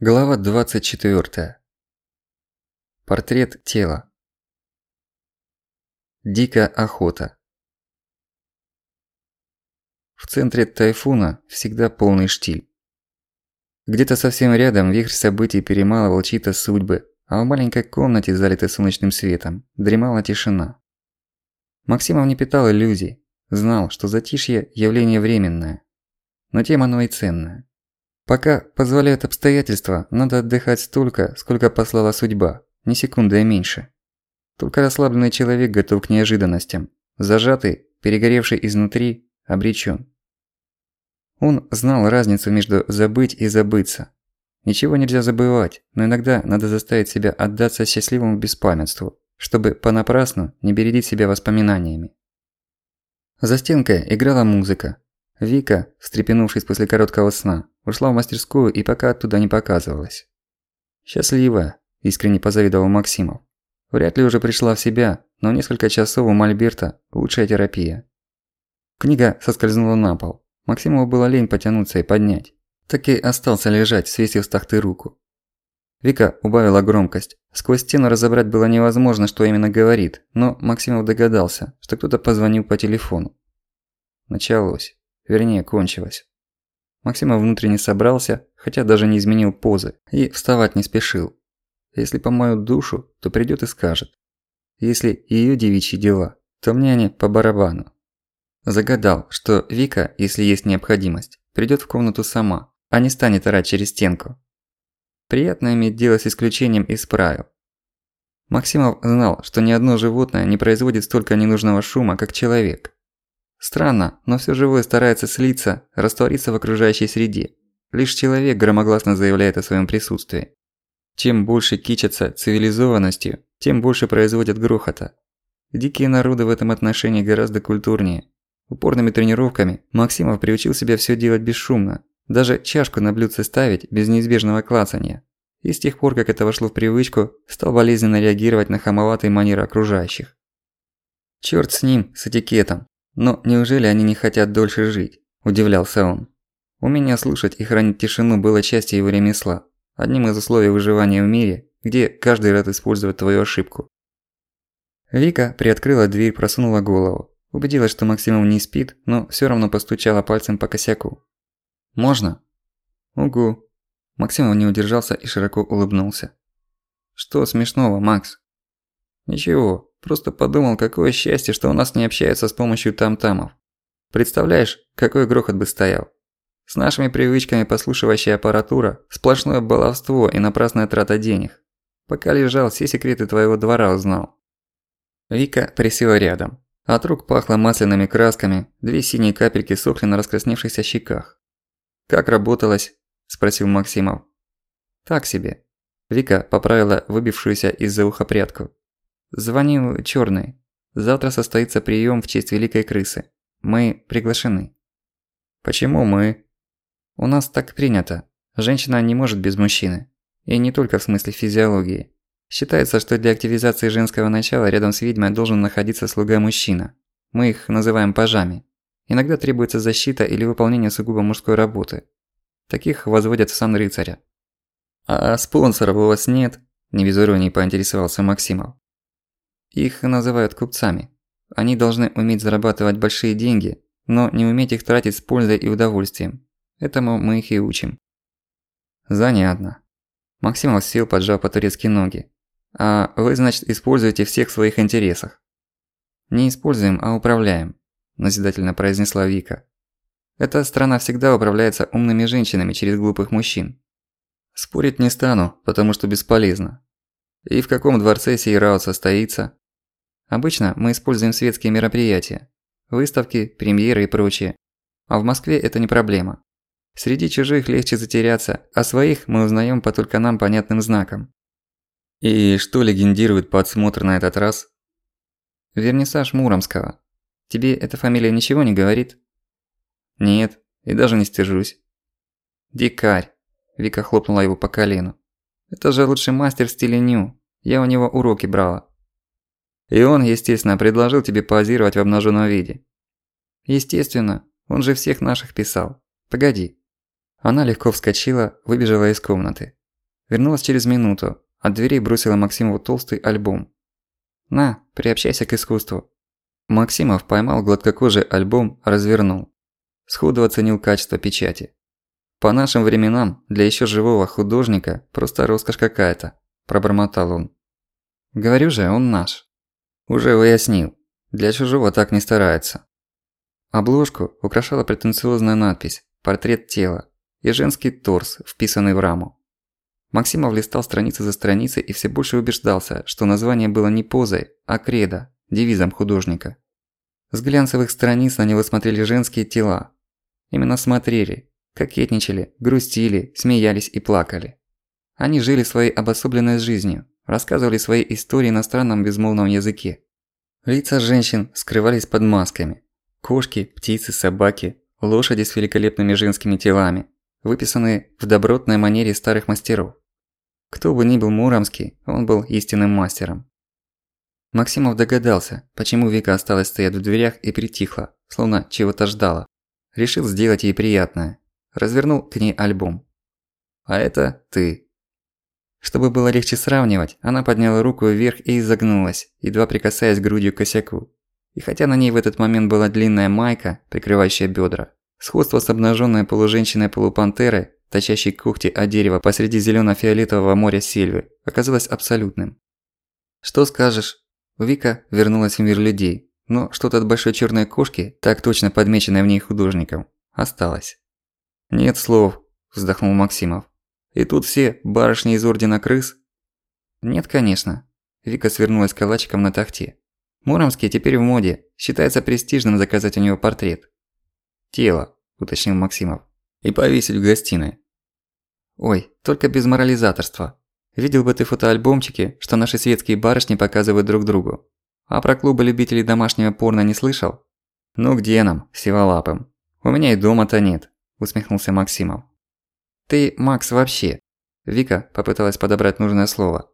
Глава 24. Портрет тела. Дикая охота. В центре тайфуна всегда полный штиль. Где-то совсем рядом вихрь событий перемалывал чьи-то судьбы, а в маленькой комнате, залитой солнечным светом, дремала тишина. Максимов не питал иллюзий, знал, что затишье – явление временное. Но тем оно и ценное. Пока позволяют обстоятельства, надо отдыхать столько, сколько послала судьба, ни секунды меньше. Только расслабленный человек готов к неожиданностям. Зажатый, перегоревший изнутри, обречен. Он знал разницу между забыть и забыться. Ничего нельзя забывать, но иногда надо заставить себя отдаться счастливому беспамятству, чтобы понапрасну не бередить себя воспоминаниями. За стенкой играла музыка. Вика, встрепенувшись после короткого сна, ушла в мастерскую и пока оттуда не показывалась. «Счастлива», – искренне позавидовал Максимов. Вряд ли уже пришла в себя, но несколько часов у Мольберта – лучшая терапия. Книга соскользнула на пол. Максимову было лень потянуться и поднять. Так и остался лежать, свесив с тахты руку. Вика убавила громкость. Сквозь стену разобрать было невозможно, что именно говорит, но Максимов догадался, что кто-то позвонил по телефону. Началось. Вернее, кончилось. Максима внутренне собрался, хотя даже не изменил позы, и вставать не спешил. Если помою душу, то придёт и скажет. Если её девичьи дела, то мне они по барабану. Загадал, что Вика, если есть необходимость, придёт в комнату сама, а не станет орать через стенку. Приятно иметь дело с исключением из правил. Максимов знал, что ни одно животное не производит столько ненужного шума, как человек. Странно, но все живое старается слиться, раствориться в окружающей среде. Лишь человек громогласно заявляет о своем присутствии. Чем больше кичатся цивилизованностью, тем больше производят грохота. Дикие народы в этом отношении гораздо культурнее. Упорными тренировками Максимов приучил себя все делать бесшумно, даже чашку на блюдце ставить без неизбежного клацания. И с тех пор, как это вошло в привычку, стал болезненно реагировать на хамоватые манеры окружающих. Чёрт с ним, с этикетом. Но неужели они не хотят дольше жить? Удивлялся он. Умение слушать и хранить тишину было частью его ремесла, одним из условий выживания в мире, где каждый рад использовать твою ошибку. Вика приоткрыла дверь, просунула голову. Убедилась, что Максимов не спит, но всё равно постучала пальцем по косяку. «Можно?» «Угу». Максимов не удержался и широко улыбнулся. «Что смешного, Макс?» «Ничего, Просто подумал, какое счастье, что у нас не общаются с помощью там-тамов. Представляешь, какой грохот бы стоял. С нашими привычками послушивающая аппаратура – сплошное баловство и напрасная трата денег. Пока лежал, все секреты твоего двора узнал. Вика присела рядом. От рук пахло масляными красками, две синие капельки сохли на раскрасневшихся щеках. «Как работалось?» – спросил Максимов. «Так себе». Вика поправила выбившуюся из-за уха прядку. Звонил Чёрный. Завтра состоится прием в честь великой крысы. Мы приглашены. Почему мы? У нас так принято. Женщина не может без мужчины. И не только в смысле физиологии. Считается, что для активизации женского начала рядом с ведьмой должен находиться слуга-мужчина. Мы их называем пажами. Иногда требуется защита или выполнение сугубо мужской работы. Таких возводят в сан рыцаря. «А спонсоров у вас нет?» – не без иронии поинтересовался Максимов. Их называют купцами. Они должны уметь зарабатывать большие деньги, но не уметь их тратить с пользой и удовольствием. Этому мы их и учим. Занятно. Максимов сел, поджав по-турецки ноги. А вы, значит, используете всех в своих интересах. Не используем, а управляем, назидательно произнесла Вика. Эта страна всегда управляется умными женщинами через глупых мужчин. Спорить не стану, потому что бесполезно. И в каком дворце сей раут состоится? Обычно мы используем светские мероприятия. Выставки, премьеры и прочее. А в Москве это не проблема. Среди чужих легче затеряться, а своих мы узнаем по только нам понятным знакам. И что легендирует подсмотр на этот раз? Вернисаж Муромского. Тебе эта фамилия ничего не говорит? Нет, и даже не стяжусь. Дикарь. Вика хлопнула его по колену. Это же лучший мастер в стиле ню. Я у него уроки брала. И он, естественно, предложил тебе позировать в обнаженном виде. Естественно, он же всех наших писал. Погоди. Она легко вскочила, выбежала из комнаты. Вернулась через минуту. От дверей бросила Максимову толстый альбом. «На, приобщайся к искусству». Максимов поймал гладкокожий альбом, развернул. Сходу оценил качество печати. По нашим временам, для ещё живого художника, просто роскошь какая-то, пробормотал он. Говорю же, он наш. Уже выяснил. Для чужого так не старается. Обложку украшала претенциозная надпись «Портрет тела» и женский торс, вписанный в раму. Максимов листал страницы за страницей и все больше убеждался, что название было не позой, а кредо, девизом художника. С глянцевых страниц на него смотрели женские тела. Именно смотрели, кокетничали, грустили, смеялись и плакали. Они жили своей обособленной жизнью, рассказывали свои истории на странном безмолвном языке. Лица женщин скрывались под масками. Кошки, птицы, собаки, лошади с великолепными женскими телами, выписанные в добротной манере старых мастеров. Кто бы ни был Муромский, он был истинным мастером. Максимов догадался, почему Вика осталась стоять в дверях и притихла, словно чего-то ждала. Решил сделать ей приятное. Развернул к ней альбом. «А это ты», чтобы было легче сравнивать, она подняла руку вверх и изогнулась, едва прикасаясь грудью к косяку. И хотя на ней в этот момент была длинная майка, прикрывающая бедра, сходство с обнаженной полуженщиной-полупантерой, точащей когти о дерево посреди зелено-фиолетового моря сельвы, оказалось абсолютным. «Что скажешь?» Вика вернулась в мир людей, но что-то от большой черной кошки, так точно подмеченной в ней художником, осталось. «Нет слов», – вздохнул Максимов. И тут все барышни из Ордена Крыс? Нет, конечно. Вика свернулась калачиком на тахте. Муромский теперь в моде. Считается престижным заказать у него портрет. Тело, уточнил Максимов. И повесить в гостиной. Ой, только без морализаторства. Видел бы ты фотоальбомчики, что наши светские барышни показывают друг другу. А про клубы любителей домашнего порно не слышал? Ну где нам, сиволапым? У меня и дома-то нет, усмехнулся Максимов. «Ты, Макс, вообще...» Вика попыталась подобрать нужное слово.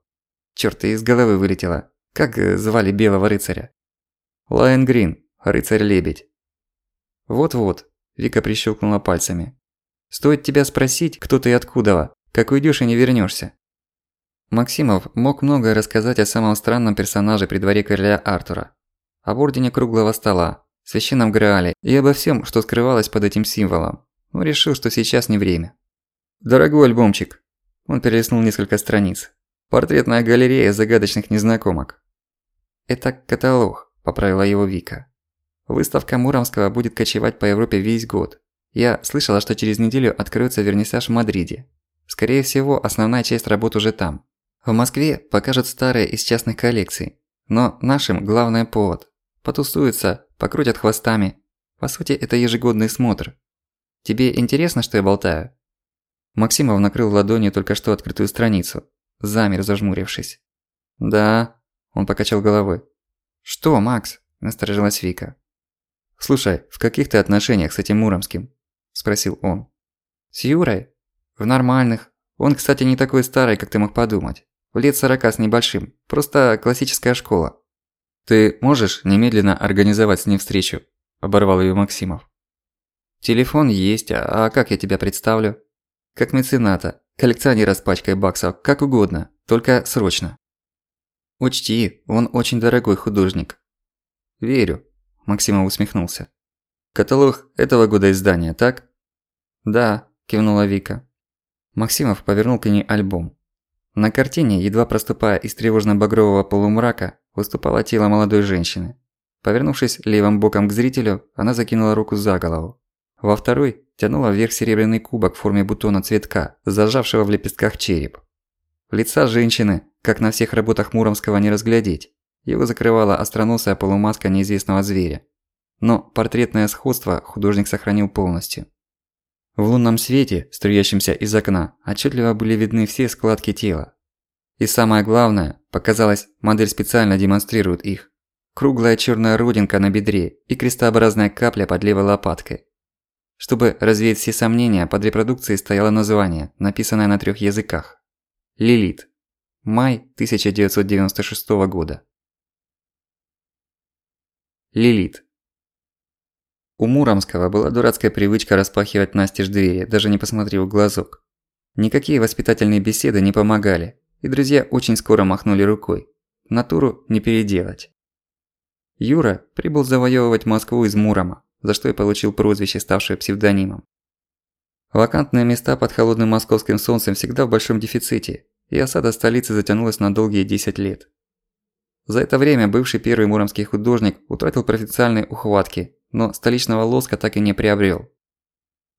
Чёрт, из головы вылетела. Как э, звали белого рыцаря? Лайон Грин, рыцарь-лебедь. Вот-вот, Вика прищелкнула пальцами. Стоит тебя спросить, кто ты и откуда, как уйдёшь и не вернёшься. Максимов мог многое рассказать о самом странном персонаже при дворе короля Артура. Об ордене круглого стола, священном Граале и обо всем, что скрывалось под этим символом, но решил, что сейчас не время. Дорогой альбомчик. Он перелистнул несколько страниц. Портретная галерея загадочных незнакомок. Это каталог, поправила его Вика. Выставка Муромского будет кочевать по Европе весь год. Я слышала, что через неделю откроется вернисаж в Мадриде. Скорее всего, основная часть работ уже там. В Москве покажут старые из частных коллекций. Но нашим главное повод. Потусуются, покрутят хвостами. По сути, это ежегодный смотр. Тебе интересно, что я болтаю? Максимов накрыл ладонью только что открытую страницу. Замер, зажмурившись. «Да», – он покачал головой. «Что, Макс?» – насторожилась Вика. «Слушай, в каких ты отношениях с этим Муромским?» – спросил он. «С Юрой? В нормальных. Он, кстати, не такой старый, как ты мог подумать. В лет сорока с небольшим. Просто классическая школа». «Ты можешь немедленно организовать с ним встречу?» – оборвал её Максимов. «Телефон есть, а как я тебя представлю?» Как мецената, коллекционера с пачкой баксов, как угодно, только срочно. Учти, он очень дорогой художник. Верю, Максимов усмехнулся. Каталог этого года издания, так? Да, кивнула Вика. Максимов повернул к ней альбом. На картине, едва проступая из тревожно-багрового полумрака, выступало тело молодой женщины. Повернувшись левым боком к зрителю, она закинула руку за голову. Во второй тянула вверх серебряный кубок в форме бутона цветка, зажавшего в лепестках череп. Лица женщины, как на всех работах Муромского, не разглядеть. Его закрывала остроносая полумаска неизвестного зверя. Но портретное сходство художник сохранил полностью. В лунном свете, струящемся из окна, отчетливо были видны все складки тела. И самое главное, показалось, модель специально демонстрирует их. Круглая черная родинка на бедре и крестообразная капля под левой лопаткой. Чтобы развеять все сомнения, под репродукцией стояло название, написанное на трех языках. Лилит. Май 1996 года. Лилит. У Муромского была дурацкая привычка распахивать настежь двери, даже не посмотрев в глазок. Никакие воспитательные беседы не помогали, и друзья очень скоро махнули рукой. Натуру не переделать. Юра прибыл завоевывать Москву из Мурома, за что и получил прозвище, ставшее псевдонимом. Вакантные места под холодным московским солнцем всегда в большом дефиците, и осада столицы затянулась на долгие 10 лет. За это время бывший первый муромский художник утратил профессиональные ухватки, но столичного лоска так и не приобрел.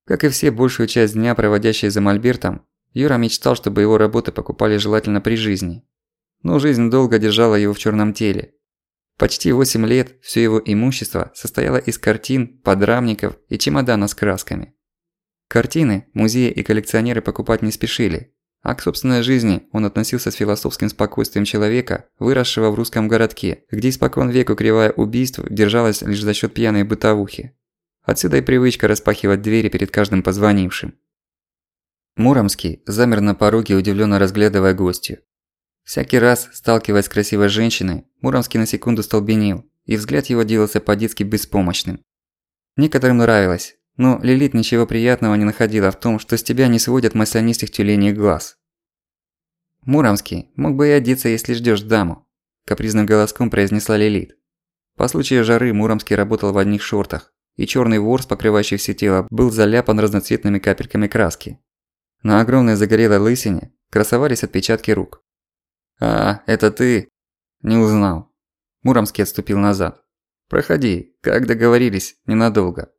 Как и все большую часть дня, проводящие за мольбертом, Юра мечтал, чтобы его работы покупали желательно при жизни. Но жизнь долго держала его в черном теле. Почти 8 лет все его имущество состояло из картин, подрамников и чемодана с красками. Картины музеи и коллекционеры покупать не спешили, а к собственной жизни он относился с философским спокойствием человека, выросшего в русском городке, где испокон веку кривая убийств держалась лишь за счет пьяной бытовухи. Отсюда и привычка распахивать двери перед каждым позвонившим. Муромский замер на пороге, удивленно разглядывая гостью. Всякий раз, сталкиваясь с красивой женщиной, Муромский на секунду столбенел, и взгляд его делался по-детски беспомощным. Некоторым нравилось, но Лилит ничего приятного не находила в том, что с тебя не сводят маслянистых тюленей глаз. «Муромский, мог бы и одеться, если ждёшь даму», – капризным голоском произнесла Лилит. По случаю жары Муромский работал в одних шортах, и чёрный ворс, покрывающий все тело, был заляпан разноцветными капельками краски. На огромной загорелой лысине красовались отпечатки рук. «А, это ты?» «Не узнал». Муромский отступил назад. «Проходи, как договорились, ненадолго».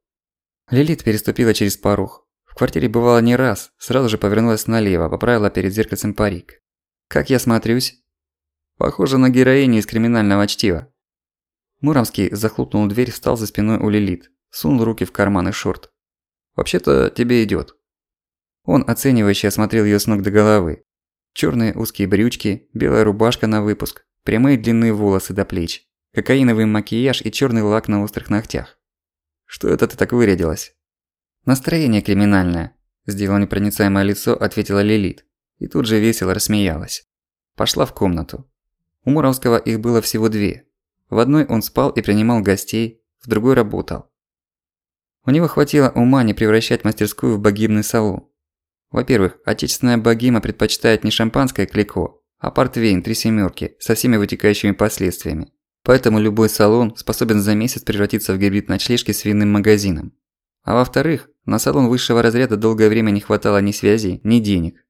Лилит переступила через порог. В квартире бывало не раз, сразу же повернулась налево, поправила перед зеркальцем парик. «Как я смотрюсь?» «Похоже на героиню из криминального чтива». Муромский захлопнул дверь, встал за спиной у Лилит, сунул руки в карманы шорт. «Вообще-то тебе идёт». Он оценивающе осмотрел её с ног до головы. Чёрные узкие брючки, белая рубашка на выпуск, прямые длинные волосы до плеч, кокаиновый макияж и чёрный лак на острых ногтях. Что это ты так вырядилась?» «Настроение криминальное», – сделала непроницаемое лицо, ответила Лилит. И тут же весело рассмеялась. Пошла в комнату. У Муровского их было всего две. В одной он спал и принимал гостей, в другой работал. У него хватило ума не превращать мастерскую в богимный салон. Во-первых, отечественная богима предпочитает не шампанское клико, а портвейн три семерки со всеми вытекающими последствиями. Поэтому любой салон способен за месяц превратиться в гибрид ночлежки с винным магазином. А во-вторых, на салон высшего разряда долгое время не хватало ни связей, ни денег.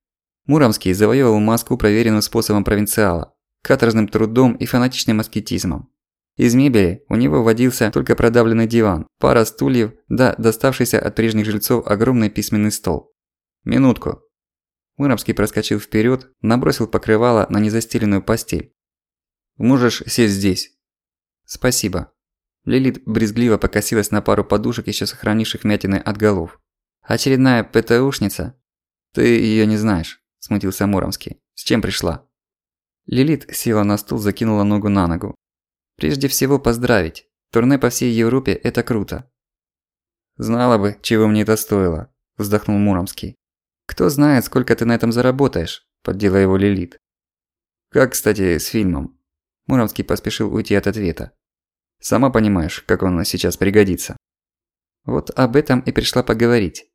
Муромский завоевал Москву проверенным способом провинциала – каторжным трудом и фанатичным аскетизмом. Из мебели у него водился только продавленный диван, пара стульев, да доставшийся от прежних жильцов огромный письменный стол. «Минутку». Муромский проскочил вперед, набросил покрывало на незастеленную постель. «Можешь сесть здесь». «Спасибо». Лилит брезгливо покосилась на пару подушек, еще сохранивших мятины от голов. «Очередная ПТУшница?» «Ты её не знаешь», – смутился Муромский. «С чем пришла?» Лилит села на стул, закинула ногу на ногу. «Прежде всего поздравить. Турне по всей Европе – это круто». «Знала бы, чего мне это стоило», – вздохнул Муромский. «Кто знает, сколько ты на этом заработаешь», – поддела его Лилит. «Как, кстати, с фильмом?» Муромский поспешил уйти от ответа. Сама понимаешь, как он сейчас пригодится. Вот об этом и пришла поговорить.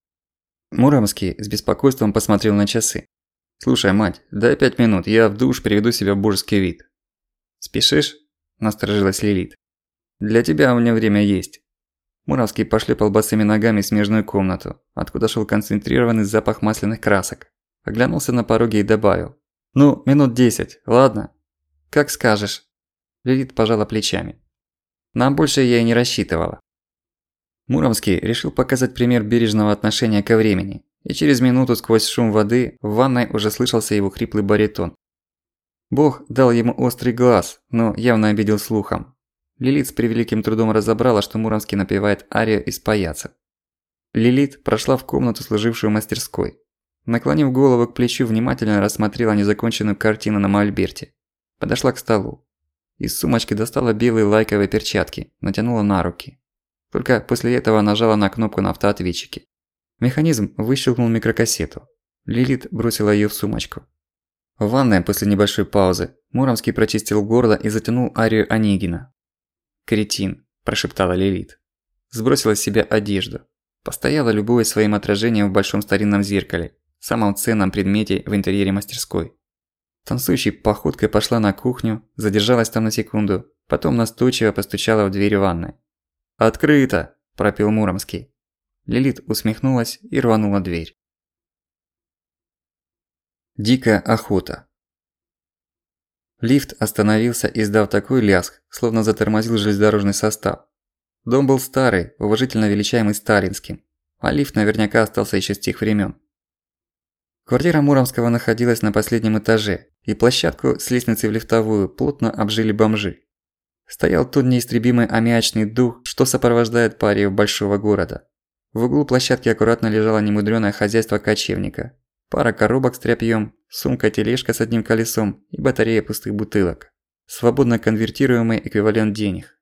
Муромский с беспокойством посмотрел на часы. «Слушай, мать, дай пять минут, я в душ приведу себя в божеский вид». «Спешишь?» – насторожилась Лилит. «Для тебя у меня время есть». Муровский пошлепал босыми ногами в смежную комнату, откуда шел концентрированный запах масляных красок. Оглянулся на пороге и добавил. «Ну, минут десять, ладно?» «Как скажешь». Лилит пожала плечами. Нам больше я и не рассчитывала. Муромский решил показать пример бережного отношения ко времени, и через минуту сквозь шум воды в ванной уже слышался его хриплый баритон. Бог дал ему острый глаз, но явно обидел слухом. Лилит с превеликим трудом разобрала, что Муромский напевает арию из паяцев. Лилит прошла в комнату, служившую мастерской. Наклонив голову к плечу, внимательно рассмотрела незаконченную картину на мольберте. Подошла к столу. Из сумочки достала белые лайковые перчатки, натянула на руки. Только после этого нажала на кнопку на автоответчике. Механизм выщелкнул микрокассету. Лилит бросила её в сумочку. В ванной после небольшой паузы Муромский прочистил горло и затянул арию Онегина. «Кретин», – прошептала Лилит. Сбросила с себя одежду. Постояла, любуясь своим отражением в большом старинном зеркале. самом ценном предмете в интерьере мастерской. Танцующей походкой пошла на кухню, задержалась там на секунду, потом настойчиво постучала в дверь ванной. «Открыто!» – пропел Муромский. Лилит усмехнулась и рванула дверь. Дикая охота. Лифт остановился, издав такой лязг, словно затормозил железнодорожный состав. Дом был старый, уважительно величаемый сталинским, а лифт наверняка остался еще с тех времен. Квартира Муромского находилась на последнем этаже, и площадку с лестницы в лифтовую плотно обжили бомжи. Стоял тот неистребимый аммиачный дух, что сопровождает парию большого города. В углу площадки аккуратно лежало немудрёное хозяйство кочевника, Пара коробок с тряпьём, сумка-тележка с одним колесом и батарея пустых бутылок. Свободно конвертируемый эквивалент денег.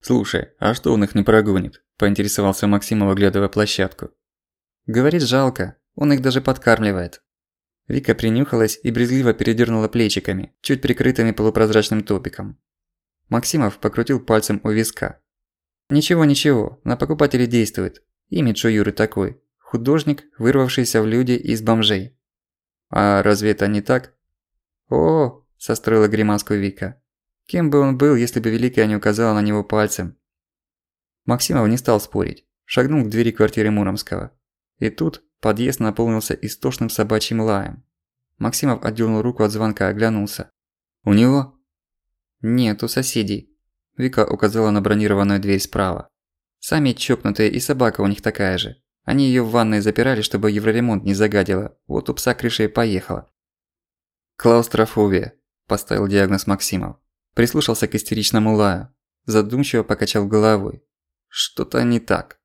«Слушай, а что он их не прогонит?» – поинтересовался Максим, оглядывая площадку. «Говорит, жалко, он их даже подкармливает». Вика принюхалась и брезгливо передернула плечиками, чуть прикрытыми полупрозрачным топиком. Максимов покрутил пальцем у виска. «Ничего-ничего, на покупателей действует. Имидж у Юры такой. Художник, вырвавшийся в люди из бомжей. А разве это не так? О, состроила гримаску Вика. Кем бы он был, если бы Великая не указала на него пальцем? Максимов не стал спорить. Шагнул к двери квартиры Муромского. И тут подъезд наполнился истошным собачьим лаем. Максимов отдёрнул руку от звонка и оглянулся. «У него?» «Нет, у соседей». Вика указала на бронированную дверь справа. «Сами чокнутые и собака у них такая же. Они её в ванной запирали, чтобы евроремонт не загадило. Вот у пса крыша и поехала. «Клаустрофобия», – поставил диагноз Максимов. Прислушался к истеричному лаю. Задумчиво покачал головой. Что-то не так.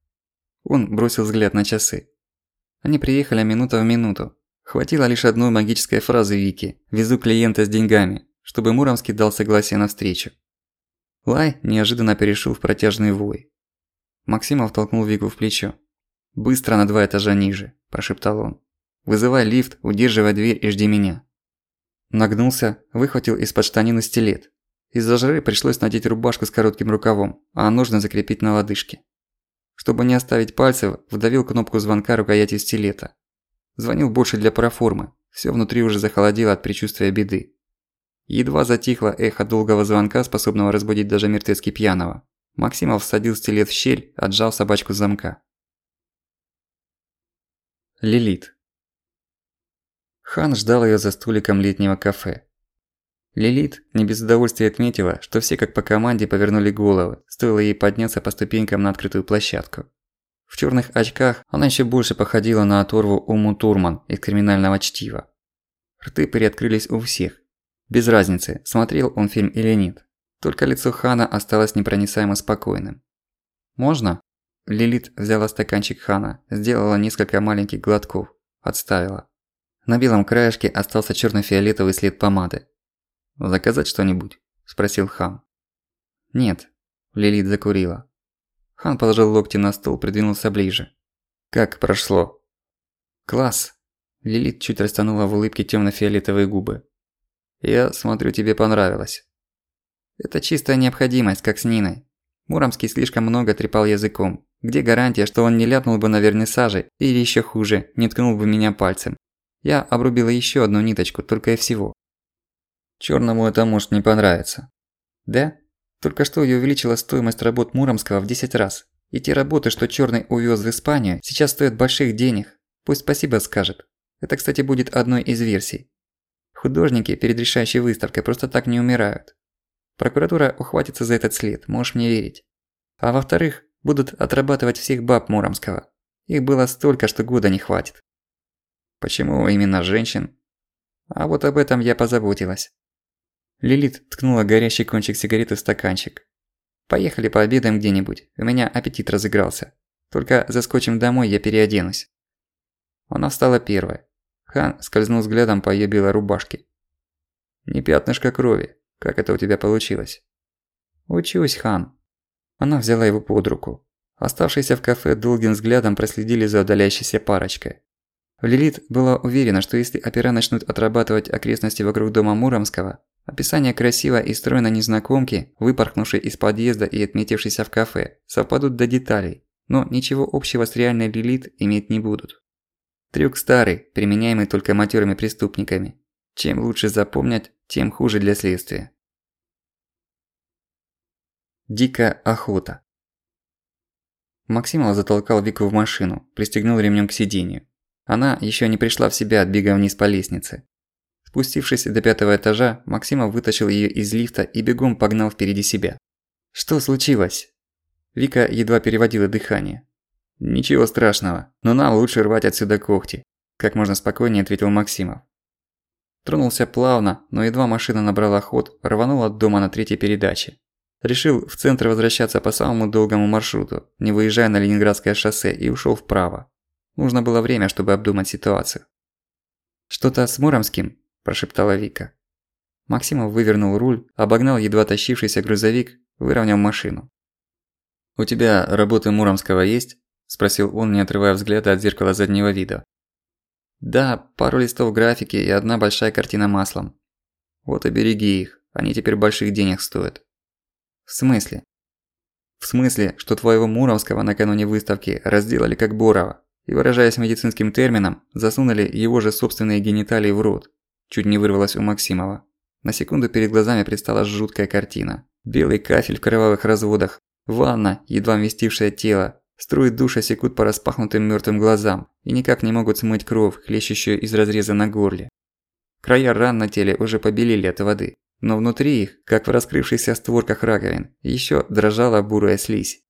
Он бросил взгляд на часы. Они приехали минута в минуту. Хватило лишь одной магической фразы Вики «Везу клиента с деньгами», чтобы Муромский дал согласие на встречу. Лай неожиданно перешел в протяжный вой. Максимов толкнул Вику в плечо. «Быстро на два этажа ниже», – прошептал он. «Вызывай лифт, удерживай дверь и жди меня». Нагнулся, выхватил из-под штанины стилет. Из-за жары пришлось надеть рубашку с коротким рукавом, а нужно закрепить на лодыжке. Чтобы не оставить пальцев, вдавил кнопку звонка рукояти стилета. Звонил больше для проформы, всё внутри уже захолодело от предчувствия беды. Едва затихло эхо долгого звонка, способного разбудить даже мертвецки пьяного. Максимов всадил стилет в щель, отжал собачку с замка. Лилит. Хан ждал её за столиком летнего кафе. Лилит не без удовольствия отметила, что все как по команде повернули головы, стоило ей подняться по ступенькам на открытую площадку. В чёрных очках она ещё больше походила на оторву Уму Турман из криминального чтива. Рты приоткрылись у всех. Без разницы, смотрел он фильм или нет. Только лицо Хана осталось непроницаемо спокойным. «Можно?» Лилит взяла стаканчик Хана, сделала несколько маленьких глотков, отставила. На белом краешке остался чёрно-фиолетовый след помады. «Заказать что-нибудь?» – спросил Хан. «Нет», – Лилит закурила. Хан положил локти на стол, придвинулся ближе. «Как прошло?» «Класс!» – Лилит чуть растянула в улыбке тёмно-фиолетовые губы. «Я смотрю, тебе понравилось». «Это чистая необходимость, как с Ниной. Муромский слишком много трепал языком, где гарантия, что он не ляпнул бы на вернисаже или еще хуже, не ткнул бы меня пальцем? Я обрубила еще одну ниточку, только и всего. Черному это может не понравиться. Да? Только что я увеличила стоимость работ Муромского в 10 раз. И те работы, что Черный увез в Испанию, сейчас стоят больших денег. Пусть спасибо скажет. Это, кстати, будет одной из версий. Художники перед решающей выставкой просто так не умирают. Прокуратура ухватится за этот след, можешь мне верить. А во-вторых, будут отрабатывать всех баб Муромского. Их было столько, что года не хватит. Почему именно женщин? А вот об этом я позаботилась. Лилит ткнула горящий кончик сигареты в стаканчик. Поехали пообедаем где-нибудь, у меня аппетит разыгрался. Только заскочим домой, я переоденусь. Она встала первая. Хан скользнул взглядом по её белой рубашке. «Не пятнышко крови. Как это у тебя получилось?» «Учусь, Хан», она взяла его под руку. Оставшиеся в кафе долгим взглядом проследили за удаляющейся парочкой. Лилит была уверена, что если опера начнут отрабатывать окрестности вокруг дома Муромского, описание красивой и стройной незнакомки, выпорхнувшей из подъезда и отметившейся в кафе, совпадут до деталей, но ничего общего с реальной Лилит иметь не будут. Трюк старый, применяемый только матерыми преступниками. Чем лучше запомнять, тем хуже для следствия. Дикая охота. Максимов затолкал Вику в машину, пристегнул ремнем к сиденью. Она еще не пришла в себя от вниз по лестнице. Спустившись до пятого этажа, Максимов вытащил ее из лифта и бегом погнал впереди себя. «Что случилось?» Вика едва переводила дыхание. «Ничего страшного, но нам лучше рвать отсюда когти», – как можно спокойнее ответил Максимов. Тронулся плавно, но едва машина набрала ход, рванул от дома на третьей передаче. Решил в центр возвращаться по самому долгому маршруту, не выезжая на Ленинградское шоссе и ушёл вправо. Нужно было время, чтобы обдумать ситуацию. «Что-то с Муромским?» – прошептала Вика. Максимов вывернул руль, обогнал едва тащившийся грузовик, выровнял машину. «У тебя работы Муромского есть?» – спросил он, не отрывая взгляда от зеркала заднего вида. «Да, пару листов графики и одна большая картина маслом. Вот и береги их, они теперь больших денег стоят». «В смысле?» «В смысле, что твоего Муромского накануне выставки разделали как Борова, и, выражаясь медицинским термином, засунули его же собственные гениталии в рот. Чуть не вырвалось у Максимова. На секунду перед глазами предстала жуткая картина. Белый кафель в кровавых разводах, ванна, едва вместившая тело, струи душа секут по распахнутым мёртвым глазам и никак не могут смыть кровь, хлещущую из разреза на горле. Края ран на теле уже побелели от воды, но внутри их, как в раскрывшихся створках раковин, ещё дрожала бурая слизь.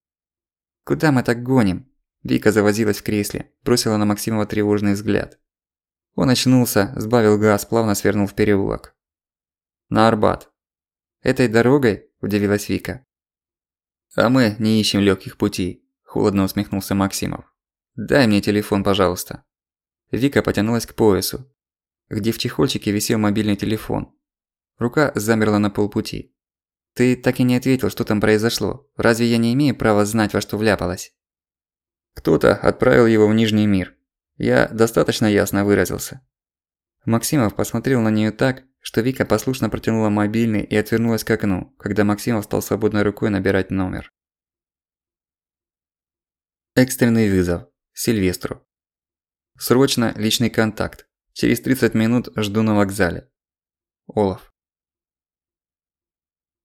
«Куда мы так гоним?» Вика завозилась в кресле, бросила на Максимова тревожный взгляд. Он очнулся, сбавил газ, плавно свернул в переулок. «На Арбат». «Этой дорогой?» – удивилась Вика. «А мы не ищем легких путей», – холодно усмехнулся Максимов. «Дай мне телефон, пожалуйста». Вика потянулась к поясу, где в чехольчике висел мобильный телефон. Рука замерла на полпути. «Ты так и не ответил, что там произошло. Разве я не имею права знать, во что вляпалась?» Кто-то отправил его в Нижний мир. Я достаточно ясно выразился. Максимов посмотрел на неё так, что Вика послушно протянула мобильный и отвернулась к окну, когда Максимов стал свободной рукой набирать номер. Экстренный вызов. Сильвестру. Срочно личный контакт. Через 30 минут жду на вокзале. Олаф.